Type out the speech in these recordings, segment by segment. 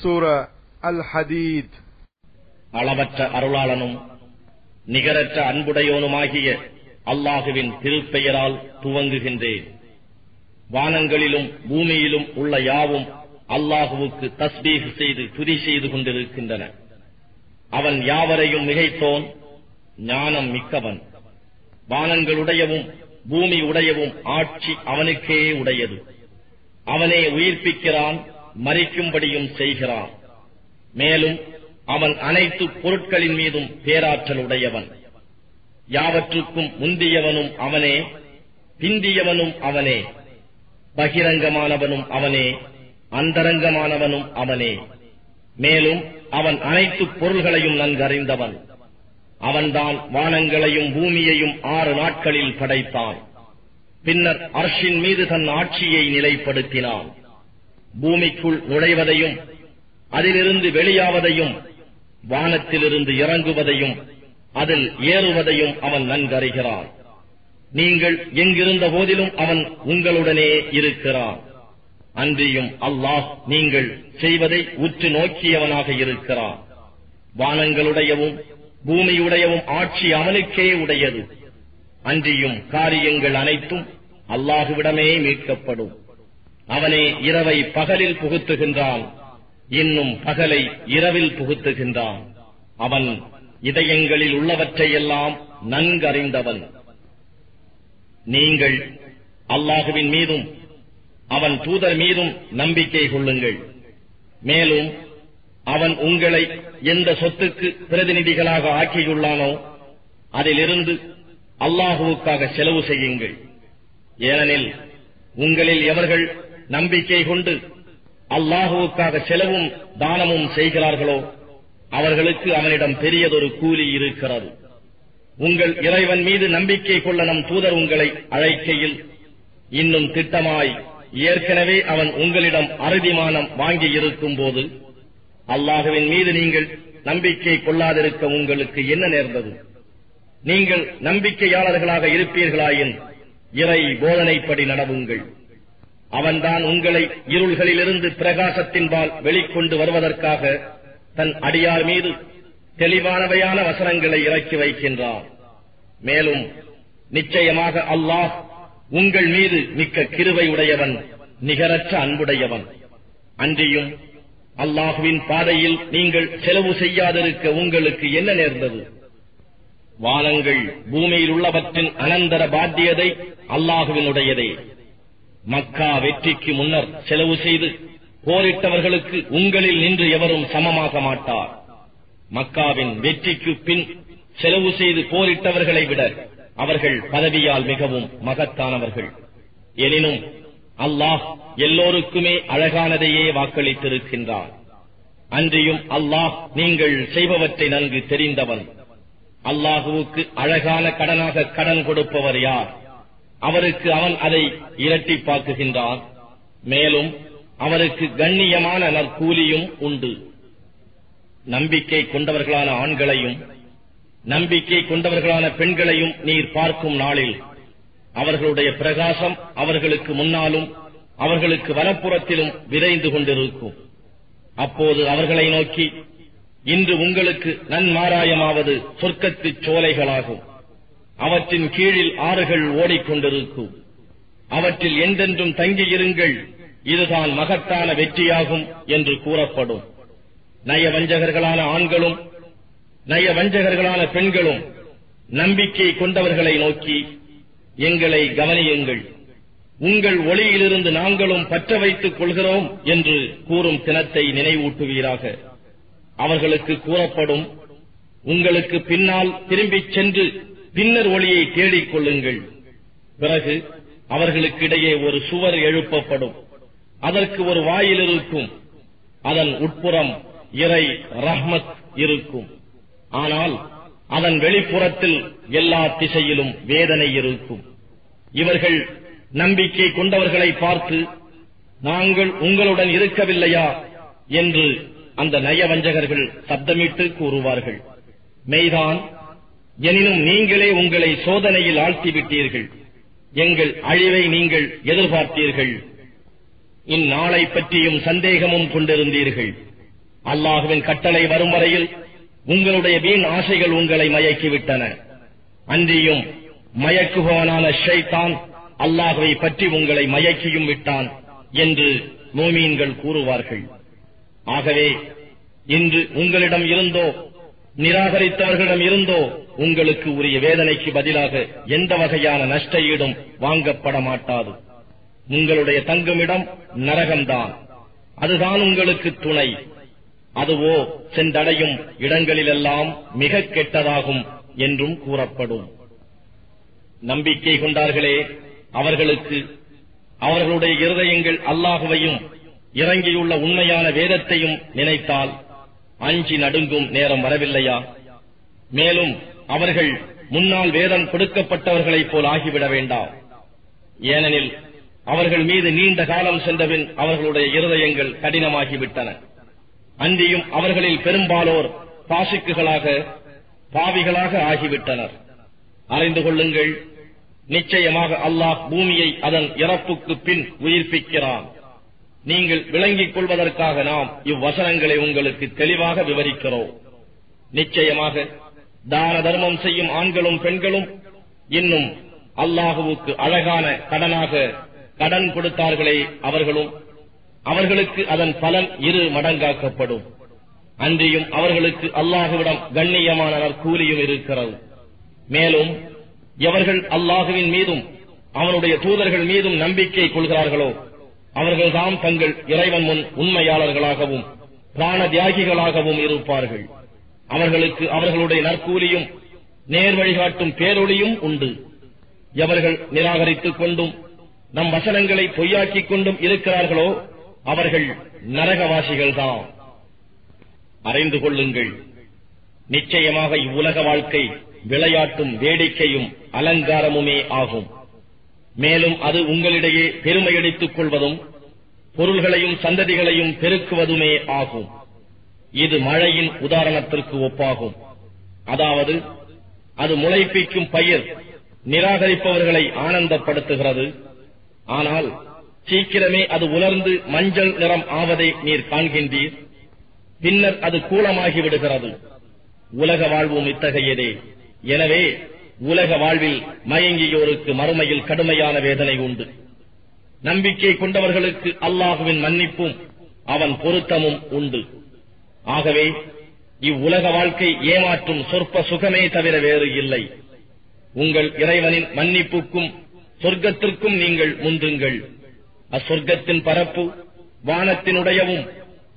சூர அல் ஹதீத் அளவற்ற அருளாளனும் நிகரற்ற அன்புடையோனுமாகிய அல்லாஹுவின் திருப்பெயரால் துவங்குகின்றேன். வானங்களிலும் பூமியிலும் உள்ள யாவும் அல்லாஹுவுக்கு தஸ்பீக் செய்து துதி செய்து கொண்டிருக்கின்றன. அவன் யாவரையும் மிகைத்தோன் ஞானம் மிக்கவன். வானங்களுடையவும் பூமி உடையவும் ஆட்சி அவனுக்கே உடையது. அவனே உயிர்ப்பிக்கிறான் மறிக்கும்படியும் செய்கிறான். மேலும் அவன் அனைத்து பொருட்களின் மீதும் பேராற்றல் உடையவன் யாவற்றுக்கும் முந்தியவனும் அவனே பிந்தியவனும் அவனே பகிரங்கமானவனும் அவனே அந்தரங்கமானவனும் அவனே. மேலும் அவன் அனைத்து பொருள்களையும் நன்கறிந்தவன். அவன்தான் வானங்களையும் பூமியையும் ஆறு நாட்களில் படைத்தான். பின்னர் அர்ஷின் மீது தன் ஆட்சியை நிலைப்படுத்தினான். பூமிக்குள் நுழைவதையும் அதிலிருந்து வெளியாவதையும் வானத்திலிருந்து இறங்குவதையும் அதில் ஏறுவதையும் அவன் நன்கறிகிறான். நீங்கள் எங்கிருந்த போதிலும் அவன் உங்களுடனே இருக்கிறான். அன்றியும் அல்லாஹ் நீங்கள் செய்வதை உற்று நோக்கியவனாக இருக்கிறான். வானங்களுடையவும் பூமியுடையவும் ஆட்சி அவனுக்கே உடையது. அன்றியும் காரியங்கள் அனைத்தும் அல்லாஹுவிடமே மீட்கப்படும். அவனே இரவை பகலில் புகுத்துகின்றான். இன்னும் பகலை இரவில் புகுத்துகின்றான். அவன் இதயங்களில் உள்ளவற்றையெல்லாம் நன்கறிந்தவன். நீங்கள் அல்லாஹுவின் மீதும் அவன் தூதர் மீதும் நம்பிக்கை கொள்ளுங்கள். மேலும் அவன் உங்களை எந்த சொத்துக்கு பிரதிநிதிகளாக ஆக்கியுள்ளானோ அதிலிருந்து அல்லாஹுவுக்காக செலவு செய்யுங்கள். ஏனெனில் உங்களில் எவர்கள் நம்பிக்கை கொண்டு அல்லாஹுவுக்காக செலவும் தானமும் செய்கிறார்களோ அவர்களுக்கு அவனிடம் பெரியதொரு கூலி இருக்கிறது. உங்கள் இறைவன் மீது நம்பிக்கை கொள்ள நம் தூதர் உங்களை அழைக்கையில் இன்னும் திட்டமாய் ஏற்கனவே அவன் உங்களிடம் அறுதிமானம் வாங்கி இருக்கும் போது அல்லாஹுவின் மீது நீங்கள் நம்பிக்கை கொள்ளாதிருக்க உங்களுக்கு என்ன நேர்ந்தது? நீங்கள் நம்பிக்கையாளர்களாக இருப்பீர்களாயின் இறை போதனைப்படி நடவுங்கள். அவன்தான் உங்களை இருள்களிலிருந்து பிரகாசத்தின்பால் வெளிக்கொண்டு வருவதற்காக தன் அடியார் மீது தெளிவானவையான வசனங்களை இறக்கி வைக்கின்றான். மேலும் நிச்சயமாக அல்லாஹ் உங்கள் மீது மிக்க கிருவை உடையவன் நிகரற்ற அன்புடையவன். அன்றியும் அல்லாஹுவின் பாதையில் நீங்கள் செலவு செய்யாதிருக்க உங்களுக்கு என்ன நேர்ந்தது? வானங்கள் பூமியில் உள்ளவற்றின் அனந்தர பாத்தியதை அல்லாஹுவினுடையதே. மக்கா வெற்றிக்கு முன்னர் செலவு செய்து போரிட்டவர்களுக்கு உங்களில் நின்று எவரும் சமமாக மாட்டார். மக்காவின் வெற்றிக்கு பின் செலவு செய்து போரிட்டவர்களை விட அவர்கள் பதவியால் மிகவும் மகத்தானவர்கள். எனினும் அல்லாஹ் எல்லோருக்குமே அழகானதையே வாக்களித்திருக்கின்றார் அன்றியும் அல்லாஹ் நீங்கள் செய்பவற்றை நன்கு தெரிந்தவன். அல்லாஹுவுக்கு அழகான கடனாக கடன் கொடுப்பவர் யார்? அவருக்கு அவன் அதை இரட்டிப்பாக்குகின்றான் மேலும் அவருக்கு கண்ணியமான நற்கூலியும் உண்டு. நம்பிக்கை கொண்டவர்களான ஆண்களையும் நம்பிக்கை கொண்டவர்களான பெண்களையும் நீர் பார்க்கும் நாளில் அவர்களுடைய பிரகாசம் அவர்களுக்கு முன்னாலும் அவர்களுக்கு வலப்புறத்திலும் விரைந்து கொண்டிருக்கும். அப்போது அவர்களை நோக்கி இன்று உங்களுக்கு நன்மாராயமாவது சொர்க்கத்துச் சோலைகளாகும். அவற்றின் கீழில் ஆறுகள் ஓடிக்கொண்டிருக்கும். அவற்றில் எந்தென்றும் தங்கியிருங்கள். இதுதான் மகத்தான வெற்றியாகும் என்று கூறப்படும். நயவஞ்சகர்களான ஆண்களும் நயவஞ்சகர்களான பெண்களும் நம்பிக்கை கொண்டவர்களை நோக்கி எங்களை கவனியுங்கள். உங்கள் ஒளியிலிருந்து நாங்களும் பற்ற வைத்துக் கொள்கிறோம் என்று கூறும் தினத்தை நினைவூட்டுவீராக. அவர்களுக்கு கூறப்படும் உங்களுக்கு பின்னால் திரும்பிச் சென்று பின்னர் ஒளியை தேடிக் கொள்ளுங்கள். பிறகு அவர்களுக்கிடையே ஒரு சுவர் எழுப்பப்படும். அதற்கு ஒரு வாயில் இருக்கும். அதன் உட்புறம் இறை ரஹ்மத் இருக்கும். ஆனால் அதன் வெளிப்புறத்தில் எல்லா திசையிலும் வேதனை இருக்கும். இவர்கள் நம்பிக்கை கொண்டவர்களை பார்த்து நாங்கள் உங்களுடன் இருக்கவில்லையா? என்று அந்த நயவஞ்சகர்கள் சப்தமிட்டு கூறுவார்கள். மெய்தான் எனினும் நீங்களே உங்களை சோதனையில் ஆழ்த்திவிட்டீர்கள். எங்கள் அழிவை நீங்கள் எதிர்பார்த்தீர்கள். இந்நாளை பற்றியும் சந்தேகமும் கொண்டிருந்தீர்கள். அல்லாஹுவின் கட்டளை வரும் வரையில் உங்களுடைய வீண் ஆசைகள் உங்களை மயக்கிவிட்டன. அன்றியும் மயக்குபவனான ஷைதான் அல்லாஹுவை பற்றி உங்களை மயக்கியும் விட்டான் என்று மோமீன்கள் கூறுவார்கள். ஆகவே இன்று உங்களிடம் இருந்தோ நிராகரித்தார்களிடம் இருந்தோ உங்களுக்கு உரிய வேதனைக்கு பதிலாக எந்த வகையான நஷ்ட ஈடும் வாங்கப்பட மாட்டாது. உங்களுடைய தங்குமிடம் நரகம்தான். அதுதான் உங்களுக்கு துணை. அதுவோ சென்றடையும் இடங்களிலெல்லாம் மிக கெட்டதாகும் என்றும் கூறப்படும். நம்பிக்கை கொண்டார்களே அவர்களுக்கு அவர்களுடைய இருதயங்கள் அல்லாஹுவையும் இறங்கியுள்ள உண்மையான வேதத்தையும் நினைத்தால் அஞ்சி நடுங்கும் நேரம் வரவில்லையா? மேலும் அவர்கள் முன்னால் வேதம் கொடுக்கப்பட்டவர்களைப் போல் ஆகிவிட வேண்டாம் ஏனெனில் அவர்கள் மீது நீண்ட காலம் சென்றபின் அவர்களுடைய இருதயங்கள் கடினமாகிவிட்டன. அன்றியும் அவர்களில் பெரும்பாலோர் பாசிக்குகளாக பாவிகளாக ஆகிவிட்டனர். அறிந்து கொள்ளுங்கள் நிச்சயமாக அல்லாஹ் பூமியை அதன் இறப்புக்கு பின் உயிர்ப்பிக்கிறான். நீங்கள் விளங்கிக் கொள்வதற்காக நாம் இவ்வசனங்களை உங்களுக்கு தெளிவாக விவரிக்கிறோம். நிச்சயமாக தான தர்மம் செய்யும் ஆண்களும் பெண்களும் இன்னும் அல்லாஹுவுக்கு அழகான கடனாக கடன் கொடுத்தார்களே அவர்களும். அவர்களுக்கு அதன் பலன் இரு மடங்காக்கப்படும். அன்றியும் அவர்களுக்கு அல்லாஹுவிடம் கண்ணியமான நற்கூலியும் இருக்கிறது. மேலும் எவர்கள் அல்லாஹுவின் மீதும் அவனுடைய தூதர்கள் மீதும் நம்பிக்கை கொள்கிறார்களோ அவர்கள்தாம் தங்கள் இறைவன் முன் உண்மையாளர்களாகவும் பிராண தியாகிகளாகவும் இருப்பார்கள். அவர்களுக்கு அவர்களுடைய நற்கூலியும் நேர் வழிகாட்டும் பேரொழியும் உண்டு. எவர்கள் நிராகரித்துக் கொண்டும் நம் வசனங்களை பொய்யாக்கிக் கொண்டும் இருக்கிறார்களோ அவர்கள் நரகவாசிகள்தான். அறிந்து கொள்ளுங்கள். நிச்சயமாக இவ்வுலக வாழ்க்கை விளையாட்டும் வேடிக்கையும் அலங்காரமுமே ஆகும். மேலும் அது உங்களிடையே பெருமையடித்துக் கொள்வதும் பொருள்களையும் சந்ததிகளையும் பெருக்குவதுமே ஆகும். இது மழையின் உதாரணத்திற்கு ஒப்பாகும். அதாவது அது முளைப்பிக்கும் பயிர் நிராகரிப்பவர்களை ஆனந்தப்படுத்துகிறது. ஆனால் சீக்கிரமே அது உலர்ந்து மஞ்சள் நிறம் ஆவதை நீர் காண்கின்றீர். பின்னர் அது கூலமாகி விடுகிறது. உலக வாழ்வும் இத்தகையதே எனவே உலக வாழ்வில் மயங்கியோருக்கு மறுமையில் கடுமையான வேதனை உண்டு. நம்பிக்கை கொண்டவர்களுக்கு அல்லாஹுவின் மன்னிப்பும் அவன் பொருத்தமும் உண்டு. ஆகவே இவ்வுலக வாழ்க்கை ஏமாற்றும் சொற்ப சுகமே தவிர வேறு இல்லை. உங்கள் இறைவனின் மன்னிப்புக்கும் சொர்க்கத்திற்கும் நீங்கள் முந்துங்கள் அச்சொர்க்கத்தின் பரப்பு வானத்தினுடையவும்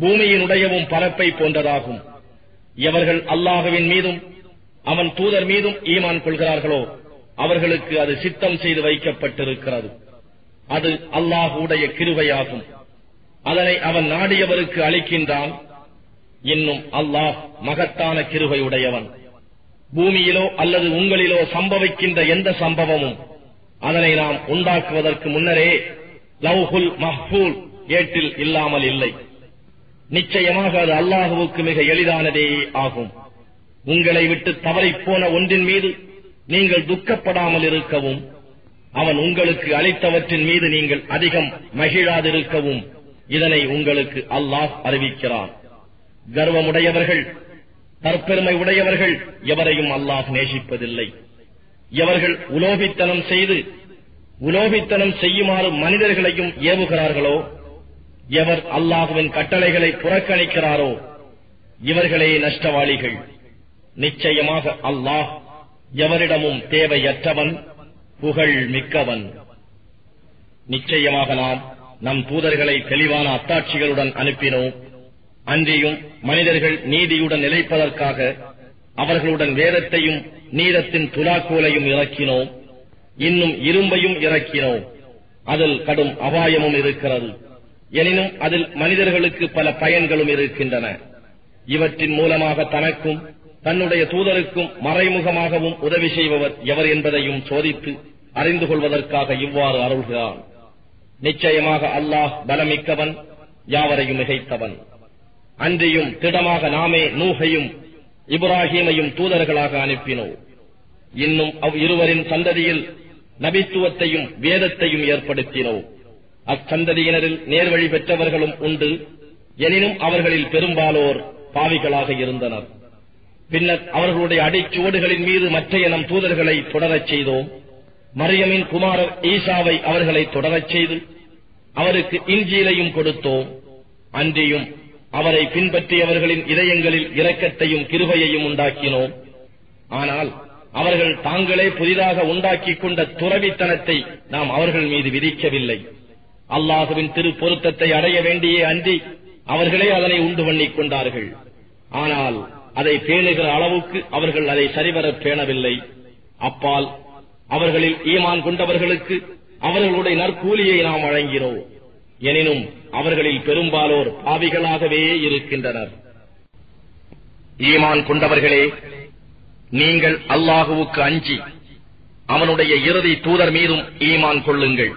பூமியினுடையவும் பரப்பை போன்றதாகும். எவர்கள் அல்லாஹுவின் மீதும் அவன் தூதர் மீதும் ஈமான் கொள்கிறார்களோ? அவர்களுக்கு அது சித்தம் செய்து வைக்கப்பட்டிருக்கிறது. அது அல்லாஹுடைய கிருவையாகும் அதனை அவன் நாடியவருக்கு அளிக்கின்றான். இன்னும் அல்லாஹ் மகத்தான கிருவையுடையவன் உடையவன் பூமியிலோ அல்லது உங்களிலோ சம்பவிக்கின்ற எந்த சம்பவமும் அதனை நாம் உண்டாக்குவதற்கு முன்னரே லவ்ஹுல் மஹ்பூல் ஏட்டில் இல்லாமல் இல்லை. நிச்சயமாக அது அல்லாஹுவுக்கு மிக எளிதானதே ஆகும். உங்களை விட்டு தவறிப் போன ஒன்றின் மீது நீங்கள் துக்கப்படாமல் இருக்கவும் அவன் உங்களுக்கு அளித்தவற்றின் மீது நீங்கள் அதிகம் மகிழாதிருக்கவும் இதனை உங்களுக்கு அல்லாஹ் அறிவிக்கிறான். கர்வமுடையவர்கள் தற்பெருமை உடையவர்கள் எவரையும் அல்லாஹ் நேசிப்பதில்லை. எவர்கள் உலோபித்தனம் செய்து உலோபித்தனம் செய்யுமாறு மனிதர்களையும் ஏவுகிறார்களோ எவர் அல்லாஹுவின் கட்டளைகளை புறக்கணிக்கிறாரோ இவர்களே நஷ்டவாளிகள். நிச்சயமாக அல்லாஹ் எவரிடமும் தேவையற்றவன் புகழ் மிக்கவன். நிச்சயமாக நாம் நம் தூதர்களை தெளிவான அத்தாட்சிகளுடன் அனுப்பினோம். அன்றியும் மனிதர்கள் நீதியுடன் நிலைப்பதற்காக அவர்களுடன் வேதத்தையும் நீதத்தின் துலாக்கோலையும் இறக்கினோம். இன்னும் இரும்பையும் இறக்கினோம். அதில் கடும் அபாயமும் இருக்கிறது. எனினும் அதில் மனிதர்களுக்கு பல பயன்களும் இருக்கின்றன. இவற்றின் மூலமாக தனக்கும் தன்னுடைய தூதருக்கும் மறைமுகமாகவும் உதவி செய்பவர் எவர் என்பதையும் சோதித்து அறிந்து கொள்வதற்காக இவ்வாறு அருள்கிறான். நிச்சயமாக அல்லாஹ் பலமிக்கவன் யாவரையும் மிகைத்தவன். அன்றியும் திடமாக நாமே நூகையும் இப்ராஹீமையும் தூதர்களாக அனுப்பினோம். இன்னும் அவ் இருவரின் சந்ததியில் நபித்துவத்தையும் வேதத்தையும் ஏற்படுத்தினோம். அச்சந்ததியினரில் நேர்வழி பெற்றவர்களும் உண்டு. எனினும் அவர்களில் பெரும்பாலோர் பாவிகளாக இருந்தனர். பின்னர் அவர்களுடைய அடிச்சுவடுகளின் மீது மற்றைய நம் தூதர்களை தொடரச் செய்தோம். மரியமின் குமாரர் ஈசாவை அவர்களை தொடரச் செய்து அவருக்கு இஞ்சியிலையும் கொடுத்தோம். அன்றியும் அவரை பின்பற்றியவர்களின் இதயங்களில் இரக்கத்தையும் கிருபையையும் உண்டாக்கினோம். ஆனால் அவர்கள் தாங்களே புதிதாக உண்டாக்கிக் கொண்ட துறவித்தனத்தை நாம் அவர்கள் மீது விதிக்கவில்லை. அல்லாஹுவின் திரு பொருத்தத்தை அடைய வேண்டியே அன்றி அவர்களே அதனை உண்டு பண்ணிக் கொண்டார்கள். ஆனால் அதை பேணுகிற அளவுக்கு அவர்கள் அதை சரிவர பேணவில்லை. அப்பால் அவர்களில் ஈமான் கொண்டவர்களுக்கு அவர்களுடைய நற்கூலியை நாம் வழங்கினோம். எனினும் அவர்களில் பெரும்பாலோர் பாவிகளாகவே இருக்கின்றனர். ஈமான் கொண்டவர்களே நீங்கள் அல்லாஹுவுக்கு அஞ்சி அவனுடைய இறுதி தூதர் மீதும் ஈமான் கொள்ளுங்கள்.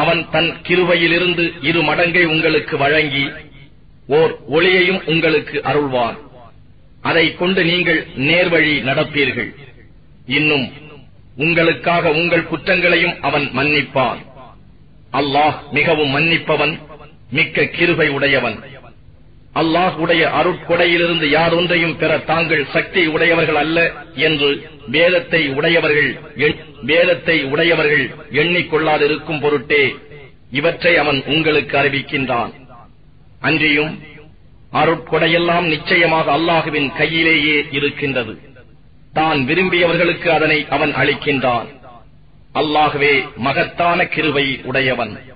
அவன் தன் கிருவையிலிருந்து இரு மடங்கை உங்களுக்கு வழங்கி ஓர் ஒளியையும் உங்களுக்கு அருள்வான். அதைக் கொண்டு நீங்கள் நேர்வழி நடப்பீர்கள். இன்னும் உங்களுக்காக உங்கள் குற்றங்களையும் அவன் மன்னிப்பான். அல்லாஹ் மிகவும் மன்னிப்பவன் மிக்க கிருபை உடையவன். அல்லாஹ் உடைய அருட்கொடையிலிருந்து யாரொன்றையும் பெற தாங்கள் சக்தி உடையவர்கள் அல்ல என்று வேதத்தை உடையவர்கள் எண்- வேதத்தை உடையவர்கள் எண்ணிக்கொள்ளாதிருக்கும் பொருட்டே இவற்றை அவன் உங்களுக்கு அறிவிக்கின்றான். அன்றியும் அருட்கொடையெல்லாம் நிச்சயமாக அல்லாஹுவின் கையிலேயே இருக்கின்றது. தான் விரும்பியவர்களுக்கு அதனை அவன் அளிக்கின்றான். அல்லாகவே மகத்தான கிருவை உடையவன்.